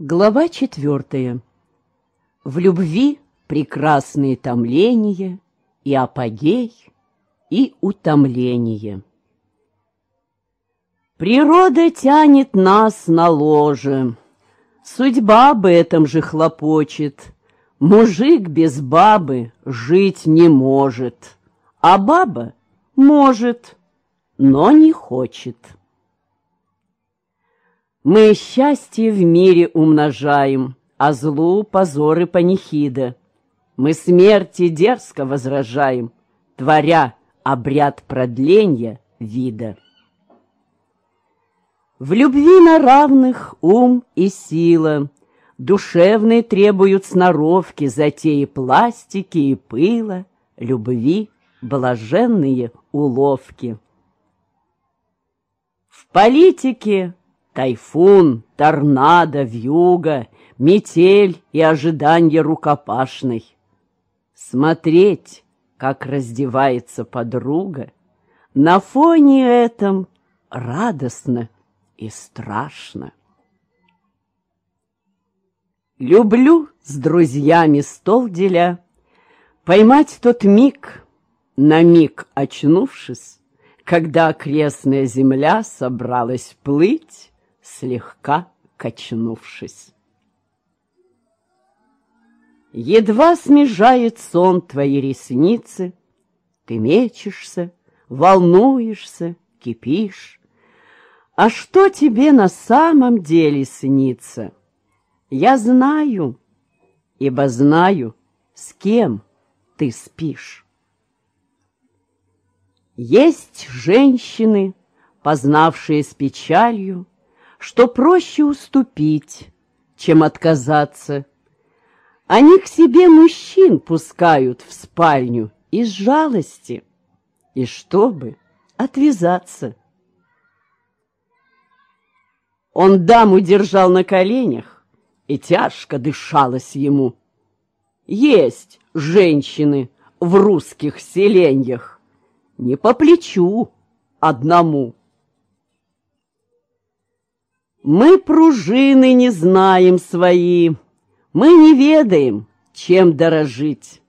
Глава четвертая. В любви прекрасные томления и апогей, и утомление. Природа тянет нас на ложе, Судьба об этом же хлопочет. Мужик без бабы жить не может, А баба может, но не хочет. Мы счастье в мире умножаем, А злу позоры панихида. Мы смерти дерзко возражаем, Творя обряд продления вида. В любви на равных ум и сила, Душевные требуют сноровки, Затеи пластики и пыла, Любви блаженные уловки. В политике Тайфун, торнадо, вьюга, метель и ожидание рукопашной. Смотреть, как раздевается подруга, на фоне этом радостно и страшно. Люблю с друзьями стол деля, Поймать тот миг, на миг очнувшись, Когда окрестная земля собралась плыть слегка качнувшись. Едва смежает сон твои ресницы, Ты мечешься, волнуешься, кипишь. А что тебе на самом деле снится? Я знаю, ибо знаю, с кем ты спишь. Есть женщины, познавшие с печалью, что проще уступить, чем отказаться. Они к себе мужчин пускают в спальню из жалости, и чтобы отвязаться. Он даму держал на коленях, и тяжко дышалось ему. Есть женщины в русских селеньях, не по плечу одному. Мы пружины не знаем свои, Мы не ведаем, чем дорожить.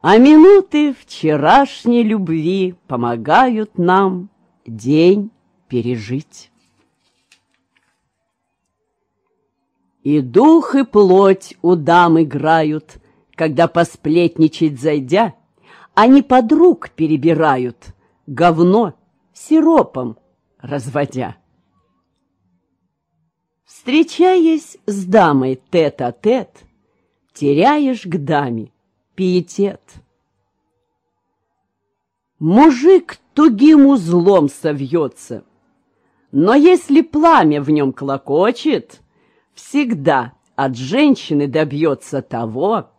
А минуты вчерашней любви Помогают нам день пережить. И дух, и плоть у дам играют, Когда посплетничать зайдя, Они подруг перебирают, Говно сиропом разводя. Встречаясь с дамой тет-а-тет, -тет, теряешь к даме пиетет. Мужик тугим узлом совьется, но если пламя в нем клокочет, всегда от женщины добьется того,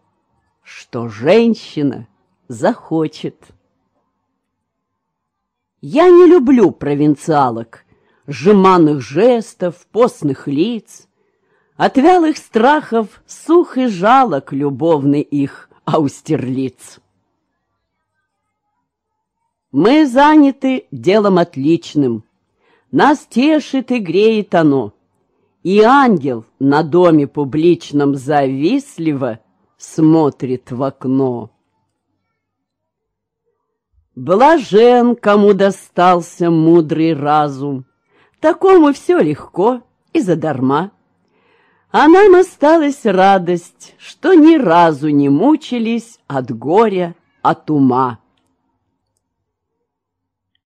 что женщина захочет. Я не люблю провинциалок, жеманных жестов, постных лиц. От вялых страхов сух и жалок любовный их аустерлиц. Мы заняты делом отличным, Нас тешит и греет оно, И ангел на доме публичном Завистливо смотрит в окно. Блажен, кому достался мудрый разум, Такому все легко и задарма. А нам осталась радость, что ни разу не мучились от горя, от ума.